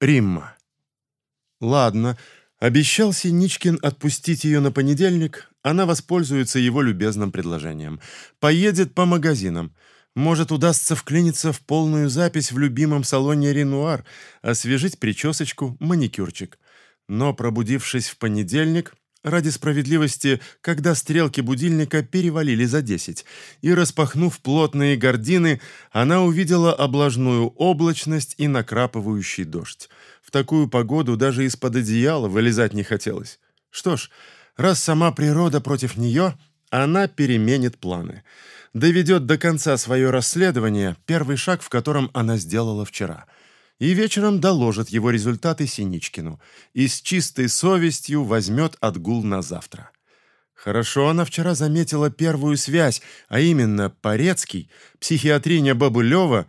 Римма. Ладно, обещал Синичкин отпустить ее на понедельник, она воспользуется его любезным предложением. Поедет по магазинам. Может, удастся вклиниться в полную запись в любимом салоне «Ренуар», освежить причесочку, маникюрчик. Но, пробудившись в понедельник, ради справедливости, когда стрелки будильника перевалили за десять, и, распахнув плотные гардины, она увидела облажную облачность и накрапывающий дождь. В такую погоду даже из-под одеяла вылезать не хотелось. Что ж, раз сама природа против нее, она переменит планы. Доведет до конца свое расследование, первый шаг в котором она сделала вчера – и вечером доложит его результаты Синичкину и с чистой совестью возьмет отгул на завтра. Хорошо она вчера заметила первую связь, а именно Порецкий, психиатриня Бабылева,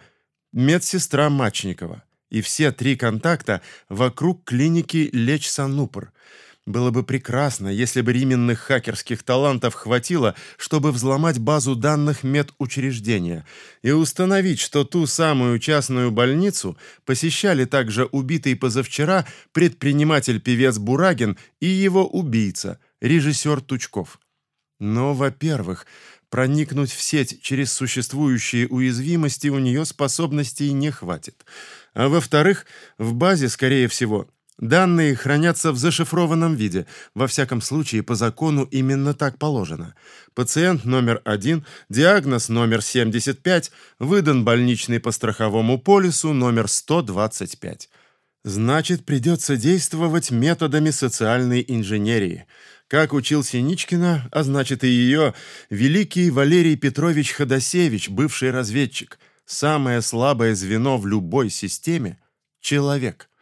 медсестра Мачникова. И все три контакта вокруг клиники Леч Санупр – было бы прекрасно, если бы рименных хакерских талантов хватило, чтобы взломать базу данных медучреждения и установить, что ту самую частную больницу посещали также убитый позавчера предприниматель-певец Бурагин и его убийца, режиссер Тучков. Но, во-первых, проникнуть в сеть через существующие уязвимости у нее способностей не хватит. А во-вторых, в базе, скорее всего, Данные хранятся в зашифрованном виде. Во всяком случае, по закону именно так положено. Пациент номер один, диагноз номер 75, выдан больничный по страховому полису номер 125. Значит, придется действовать методами социальной инженерии. Как учил Синичкина, а значит и ее, великий Валерий Петрович Ходосевич, бывший разведчик. Самое слабое звено в любой системе – человек –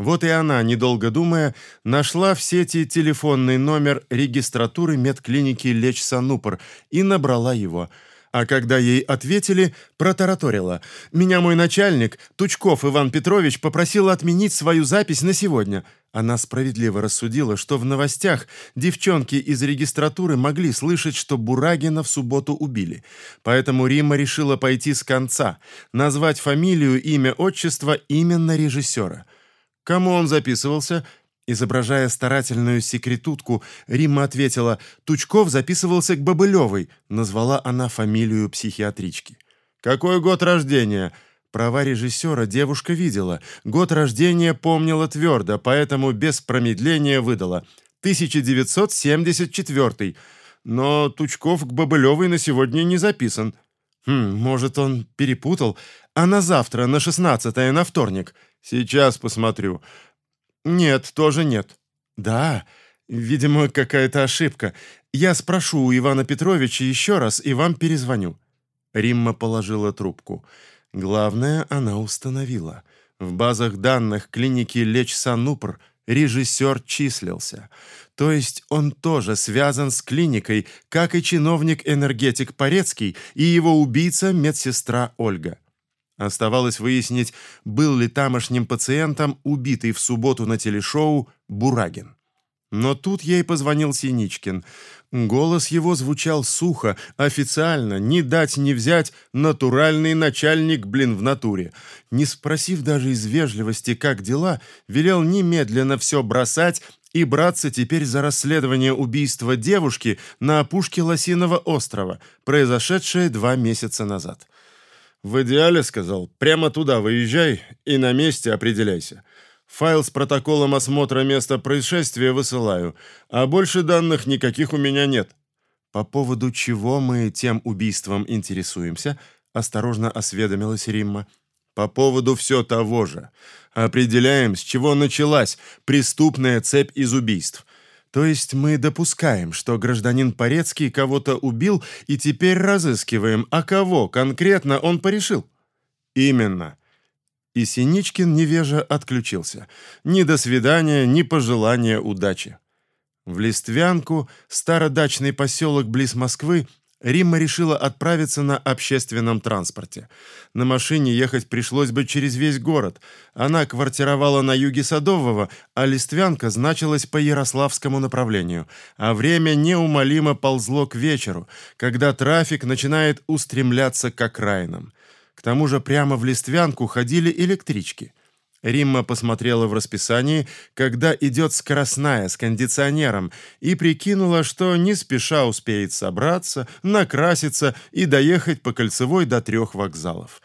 вот и она, недолго думая, нашла в сети телефонный номер регистратуры медклиники Леч Санупор и набрала его. А когда ей ответили, протараторила. «Меня мой начальник, Тучков Иван Петрович, попросил отменить свою запись на сегодня». Она справедливо рассудила, что в новостях девчонки из регистратуры могли слышать, что Бурагина в субботу убили. Поэтому Рима решила пойти с конца, назвать фамилию, имя, отчество именно режиссера – Кому он записывался? Изображая старательную секретутку, Римма ответила, Тучков записывался к Бобылевой, назвала она фамилию психиатрички. «Какой год рождения?» Права режиссера девушка видела. Год рождения помнила твердо, поэтому без промедления выдала. 1974 Но Тучков к Бобылевой на сегодня не записан. Хм, может, он перепутал? А на завтра, на 16 на вторник – Сейчас посмотрю. Нет, тоже нет. Да, видимо, какая-то ошибка. Я спрошу у Ивана Петровича еще раз и вам перезвоню. Римма положила трубку. Главное, она установила. В базах данных клиники Леч Санупр режиссер числился. То есть он тоже связан с клиникой, как и чиновник-энергетик Порецкий и его убийца медсестра Ольга. Оставалось выяснить, был ли тамошним пациентом убитый в субботу на телешоу Бурагин. Но тут ей позвонил Синичкин. Голос его звучал сухо, официально, не дать не взять, натуральный начальник, блин, в натуре. Не спросив даже из вежливости, как дела, велел немедленно все бросать и браться теперь за расследование убийства девушки на опушке Лосиного острова, произошедшее два месяца назад. «В идеале, — сказал, — прямо туда выезжай и на месте определяйся. Файл с протоколом осмотра места происшествия высылаю, а больше данных никаких у меня нет». «По поводу чего мы тем убийством интересуемся?» — осторожно осведомилась Римма. «По поводу все того же. Определяем, с чего началась преступная цепь из убийств. То есть мы допускаем, что гражданин Порецкий кого-то убил и теперь разыскиваем, а кого конкретно он порешил? Именно. И Синичкин невеже отключился. Ни до свидания, ни пожелания удачи. В Листвянку, стародачный поселок близ Москвы, Римма решила отправиться на общественном транспорте. На машине ехать пришлось бы через весь город. Она квартировала на юге Садового, а Листвянка значилась по Ярославскому направлению. А время неумолимо ползло к вечеру, когда трафик начинает устремляться к окраинам. К тому же прямо в Листвянку ходили электрички. Римма посмотрела в расписании, когда идет скоростная с кондиционером, и прикинула, что не спеша успеет собраться, накраситься и доехать по кольцевой до трех вокзалов.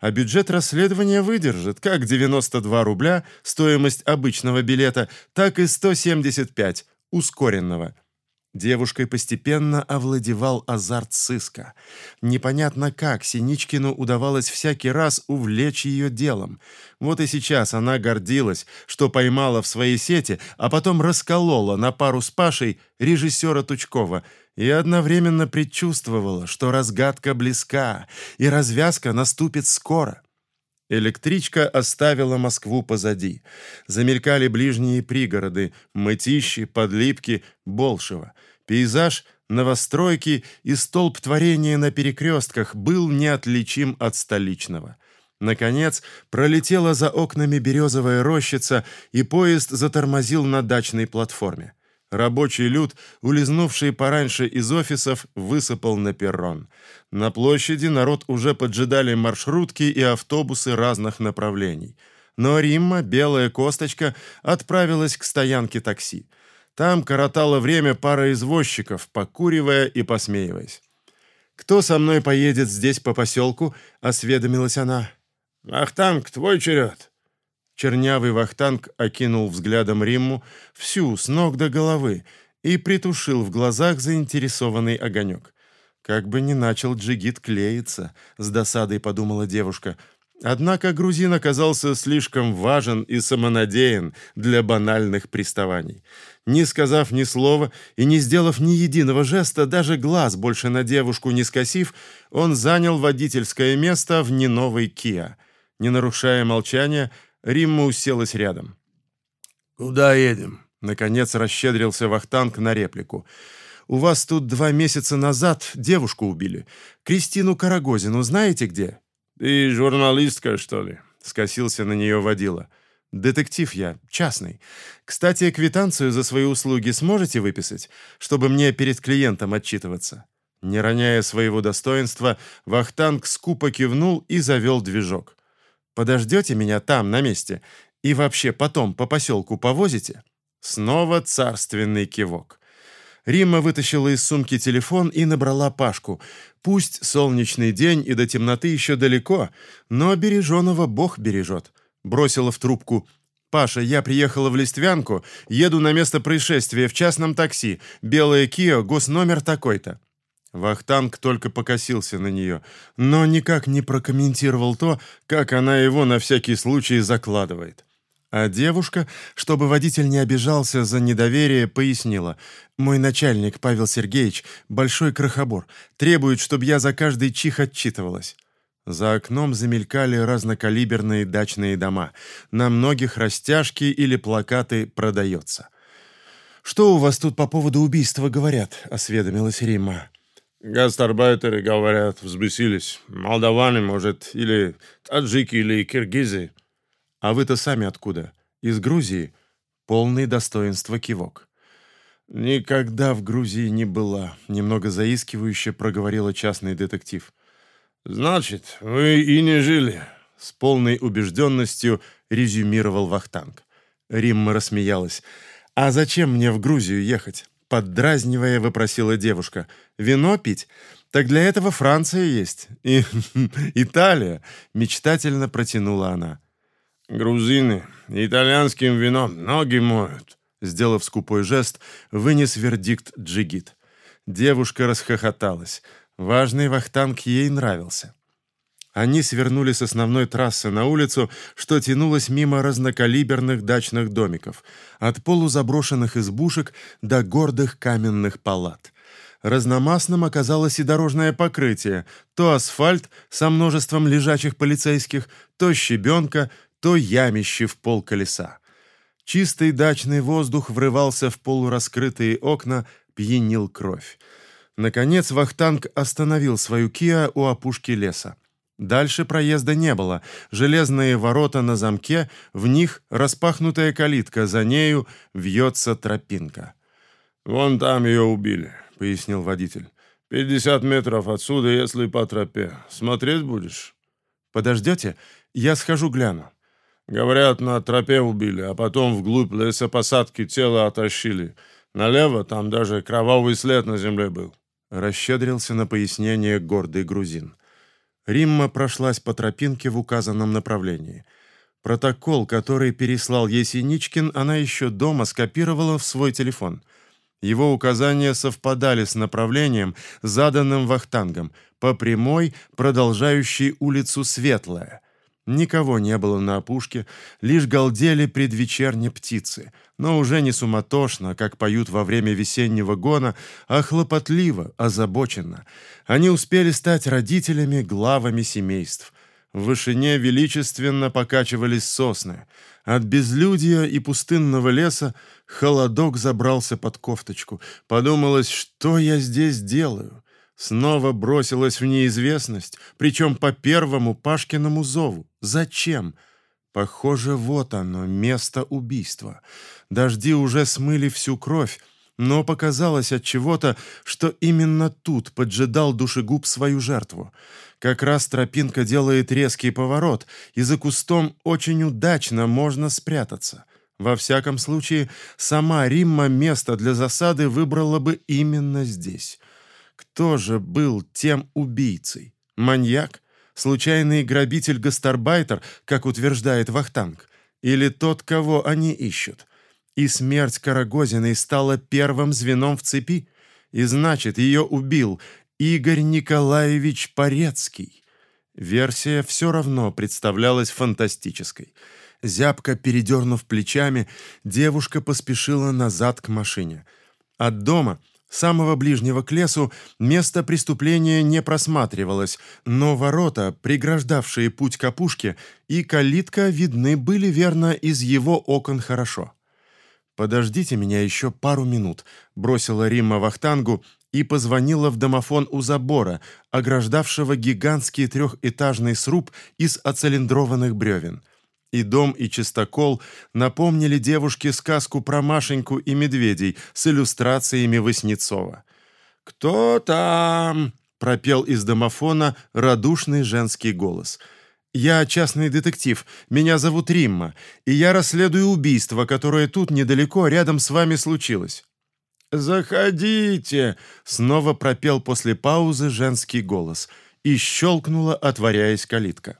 А бюджет расследования выдержит как 92 рубля стоимость обычного билета, так и 175 ускоренного – Девушкой постепенно овладевал азарт сыска. Непонятно как Синичкину удавалось всякий раз увлечь ее делом. Вот и сейчас она гордилась, что поймала в своей сети, а потом расколола на пару с Пашей режиссера Тучкова и одновременно предчувствовала, что разгадка близка и развязка наступит скоро. Электричка оставила Москву позади. Замелькали ближние пригороды – Мытищи, Подлипки, Болшево. Пейзаж, новостройки и столб творения на перекрестках был неотличим от столичного. Наконец, пролетела за окнами березовая рощица, и поезд затормозил на дачной платформе. Рабочий люд, улизнувший пораньше из офисов, высыпал на перрон. На площади народ уже поджидали маршрутки и автобусы разных направлений. Но Римма, белая косточка, отправилась к стоянке такси. Там коротало время пара извозчиков, покуривая и посмеиваясь. «Кто со мной поедет здесь по поселку?» — осведомилась она. «Ахтанг, твой черед!» Чернявый вахтанг окинул взглядом Римму всю, с ног до головы, и притушил в глазах заинтересованный огонек. «Как бы ни начал джигит клеиться», — с досадой подумала девушка. Однако грузин оказался слишком важен и самонадеян для банальных приставаний. Не сказав ни слова и не сделав ни единого жеста, даже глаз больше на девушку не скосив, он занял водительское место в неновой Киа. Не нарушая молчания, Римма уселась рядом. «Куда едем?» Наконец расщедрился Вахтанг на реплику. «У вас тут два месяца назад девушку убили. Кристину Карагозину знаете где?» «Ты журналистка, что ли?» — скосился на нее водила. «Детектив я, частный. Кстати, квитанцию за свои услуги сможете выписать, чтобы мне перед клиентом отчитываться?» Не роняя своего достоинства, Вахтанг скупо кивнул и завел движок. Подождете меня там, на месте, и вообще потом по поселку повозите?» Снова царственный кивок. Римма вытащила из сумки телефон и набрала Пашку. Пусть солнечный день и до темноты еще далеко, но береженого Бог бережет. Бросила в трубку. «Паша, я приехала в Листвянку, еду на место происшествия в частном такси. Белая Кио, госномер такой-то». Вахтанг только покосился на нее, но никак не прокомментировал то, как она его на всякий случай закладывает. А девушка, чтобы водитель не обижался за недоверие, пояснила. «Мой начальник, Павел Сергеевич, большой крохобор, требует, чтобы я за каждый чих отчитывалась». За окном замелькали разнокалиберные дачные дома. На многих растяжки или плакаты «Продается». «Что у вас тут по поводу убийства говорят?» — осведомилась Римма. Гастарбайтеры, говорят, взбесились. Молдаваны, может, или таджики, или киргизы. А вы-то сами откуда? Из Грузии? Полный достоинства кивок. Никогда в Грузии не была, немного заискивающе проговорила частный детектив. Значит, вы и не жили. С полной убежденностью резюмировал Вахтанг. Римма рассмеялась. «А зачем мне в Грузию ехать? Поддразнивая, вопросила девушка. «Вино пить? Так для этого Франция есть. И Италия!» Мечтательно протянула она. «Грузины итальянским вином ноги моют!» Сделав скупой жест, вынес вердикт джигит. Девушка расхохоталась. Важный вахтанг ей нравился. Они свернули с основной трассы на улицу, что тянулась мимо разнокалиберных дачных домиков, от полузаброшенных избушек до гордых каменных палат. Разномастным оказалось и дорожное покрытие, то асфальт со множеством лежачих полицейских, то щебенка, то ямище в пол колеса. Чистый дачный воздух врывался в полураскрытые окна, пьянил кровь. Наконец Вахтанг остановил свою Киа у опушки леса. Дальше проезда не было. Железные ворота на замке, в них распахнутая калитка, за нею вьется тропинка. «Вон там ее убили», — пояснил водитель. «Пятьдесят метров отсюда, если по тропе. Смотреть будешь?» «Подождете? Я схожу гляну». Говорят, на тропе убили, а потом вглубь лесопосадки тело оттащили. Налево там даже кровавый след на земле был. Расщедрился на пояснение гордый грузин. Римма прошлась по тропинке в указанном направлении. Протокол, который переслал ей Синичкин, она еще дома скопировала в свой телефон. Его указания совпадали с направлением, заданным Вахтангом, по прямой, продолжающей улицу Светлая. Никого не было на опушке, лишь галдели предвечерние птицы, но уже не суматошно, как поют во время весеннего гона, а хлопотливо, озабоченно. Они успели стать родителями, главами семейств. В вышине величественно покачивались сосны. От безлюдья и пустынного леса холодок забрался под кофточку. Подумалось, что я здесь делаю? Снова бросилась в неизвестность, причем по первому Пашкиному зову. Зачем? Похоже, вот оно, место убийства. Дожди уже смыли всю кровь, но показалось от чего-то, что именно тут поджидал душегуб свою жертву. Как раз тропинка делает резкий поворот, и за кустом очень удачно можно спрятаться. Во всяком случае, сама Римма место для засады выбрала бы именно здесь. Кто же был тем убийцей? Маньяк? Случайный грабитель-гастарбайтер, как утверждает Вахтанг? Или тот, кого они ищут? И смерть Карагозиной стала первым звеном в цепи? И значит, ее убил Игорь Николаевич Порецкий. Версия все равно представлялась фантастической. Зябко передернув плечами, девушка поспешила назад к машине. От дома – самого ближнего к лесу место преступления не просматривалось, но ворота, преграждавшие путь к опушке, и калитка видны были верно из его окон хорошо. «Подождите меня еще пару минут», — бросила Римма Вахтангу и позвонила в домофон у забора, ограждавшего гигантский трехэтажный сруб из оцилиндрованных бревен — и дом, и чистокол напомнили девушке сказку про Машеньку и медведей с иллюстрациями Васнецова. «Кто там?» — пропел из домофона радушный женский голос. «Я частный детектив. Меня зовут Римма, и я расследую убийство, которое тут недалеко, рядом с вами случилось». «Заходите!» — снова пропел после паузы женский голос, и щелкнула, отворяясь калитка.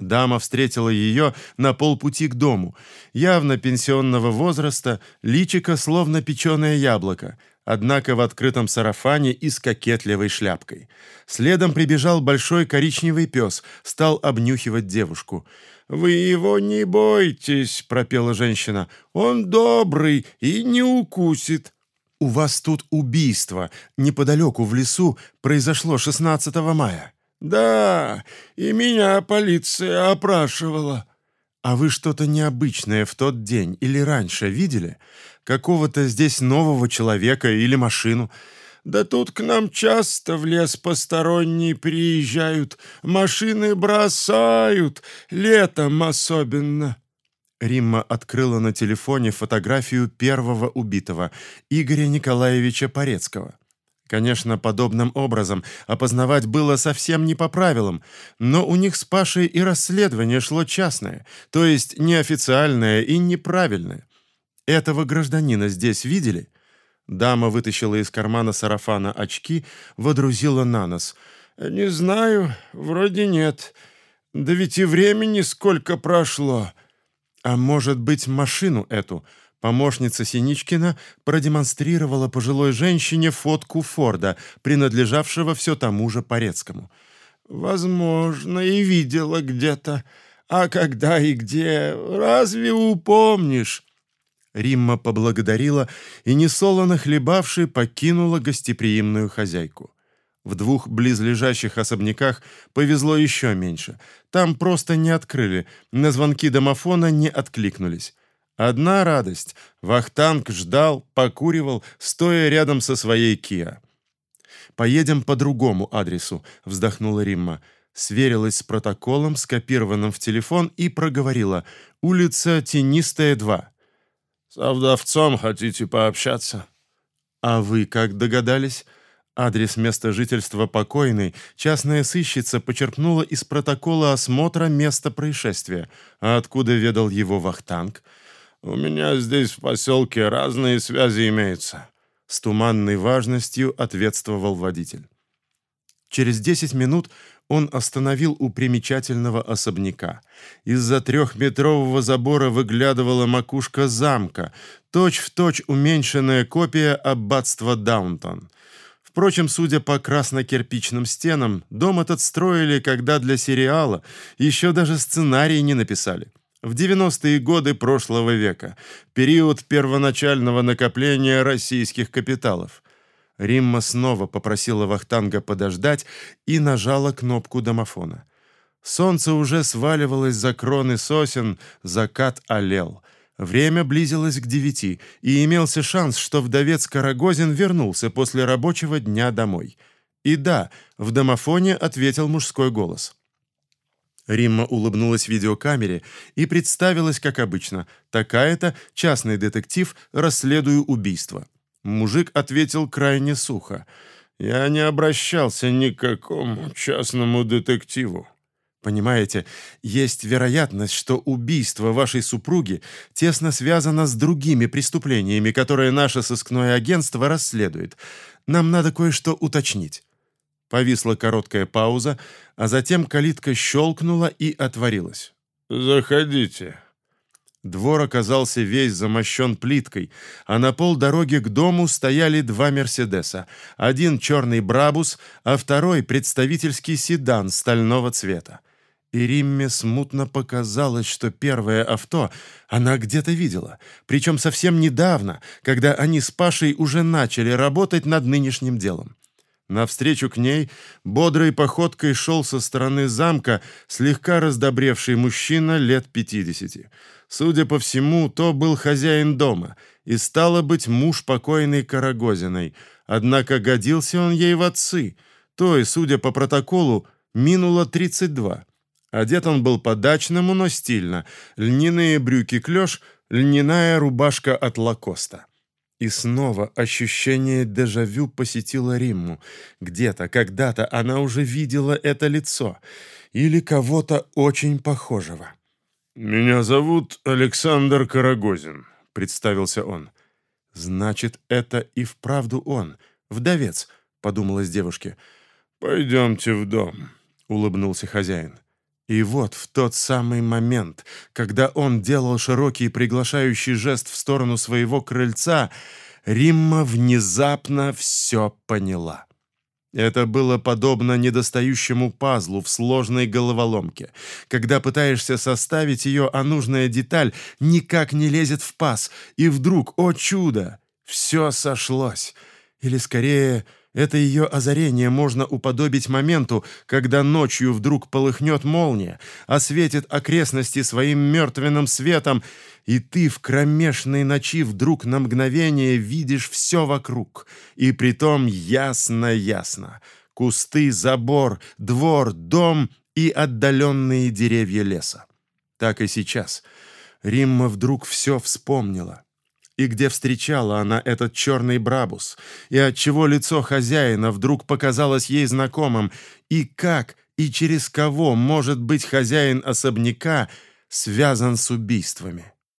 Дама встретила ее на полпути к дому. Явно пенсионного возраста, личико словно печеное яблоко, однако в открытом сарафане и с кокетливой шляпкой. Следом прибежал большой коричневый пес, стал обнюхивать девушку. «Вы его не бойтесь», — пропела женщина. «Он добрый и не укусит». «У вас тут убийство. Неподалеку в лесу произошло 16 мая». «Да, и меня полиция опрашивала». «А вы что-то необычное в тот день или раньше видели? Какого-то здесь нового человека или машину?» «Да тут к нам часто в лес посторонние приезжают, машины бросают, летом особенно». Римма открыла на телефоне фотографию первого убитого, Игоря Николаевича Порецкого. Конечно, подобным образом опознавать было совсем не по правилам, но у них с Пашей и расследование шло частное, то есть неофициальное и неправильное. Этого гражданина здесь видели? Дама вытащила из кармана сарафана очки, водрузила на нос. «Не знаю, вроде нет. Да ведь и времени сколько прошло. А может быть, машину эту?» Помощница Синичкина продемонстрировала пожилой женщине фотку Форда, принадлежавшего все тому же Порецкому. «Возможно, и видела где-то. А когда и где, разве упомнишь?» Римма поблагодарила и, несолоно хлебавши, покинула гостеприимную хозяйку. В двух близлежащих особняках повезло еще меньше. Там просто не открыли, на звонки домофона не откликнулись. Одна радость. Вахтанг ждал, покуривал, стоя рядом со своей Киа. «Поедем по другому адресу», — вздохнула Римма. Сверилась с протоколом, скопированным в телефон, и проговорила. «Улица Тенистая, 2». «С вдовцом хотите пообщаться?» «А вы как догадались?» Адрес места жительства покойной частная сыщица почерпнула из протокола осмотра места происшествия. А откуда ведал его Вахтанг? «У меня здесь в поселке разные связи имеются», — с туманной важностью ответствовал водитель. Через десять минут он остановил у примечательного особняка. Из-за трехметрового забора выглядывала макушка замка, точь-в-точь точь уменьшенная копия аббатства Даунтон. Впрочем, судя по красно-кирпичным стенам, дом этот строили, когда для сериала еще даже сценарий не написали. В 90-е годы прошлого века, период первоначального накопления российских капиталов. Римма снова попросила Вахтанга подождать и нажала кнопку домофона. Солнце уже сваливалось за кроны сосен, закат олел. Время близилось к девяти, и имелся шанс, что вдовец Карагозин вернулся после рабочего дня домой. И да, в домофоне ответил мужской голос. Римма улыбнулась видеокамере и представилась, как обычно. Такая-то частный детектив, расследую убийство. Мужик ответил крайне сухо. «Я не обращался ни к какому частному детективу. Понимаете, есть вероятность, что убийство вашей супруги тесно связано с другими преступлениями, которые наше сыскное агентство расследует. Нам надо кое-что уточнить». Повисла короткая пауза, а затем калитка щелкнула и отворилась. «Заходите». Двор оказался весь замощен плиткой, а на пол дороги к дому стояли два «Мерседеса». Один черный «Брабус», а второй представительский седан стального цвета и Римме смутно показалось, что первое авто она где-то видела, причем совсем недавно, когда они с Пашей уже начали работать над нынешним делом. Навстречу к ней бодрой походкой шел со стороны замка слегка раздобревший мужчина лет пятидесяти. Судя по всему, то был хозяин дома и, стало быть, муж покойной Карагозиной, однако годился он ей в отцы, то и, судя по протоколу, минуло тридцать два. Одет он был по-дачному, но стильно. Льняные брюки клеш, льняная рубашка от Лакоста. И снова ощущение дежавю посетило Римму. Где-то, когда-то она уже видела это лицо. Или кого-то очень похожего. «Меня зовут Александр Карагозин», — представился он. «Значит, это и вправду он, вдовец», — подумалась девушке. «Пойдемте в дом», — улыбнулся хозяин. И вот в тот самый момент, когда он делал широкий приглашающий жест в сторону своего крыльца, Римма внезапно все поняла. Это было подобно недостающему пазлу в сложной головоломке. Когда пытаешься составить ее, а нужная деталь никак не лезет в паз, и вдруг, о чудо, все сошлось. Или скорее это ее озарение можно уподобить моменту, когда ночью вдруг полыхнет молния, осветит окрестности своим мертвенным светом, и ты в кромешной ночи вдруг на мгновение видишь все вокруг, и притом ясно-ясно. Кусты, забор, двор, дом и отдаленные деревья леса. Так и сейчас. Римма вдруг все вспомнила и где встречала она этот черный брабус, и отчего лицо хозяина вдруг показалось ей знакомым, и как и через кого может быть хозяин особняка связан с убийствами.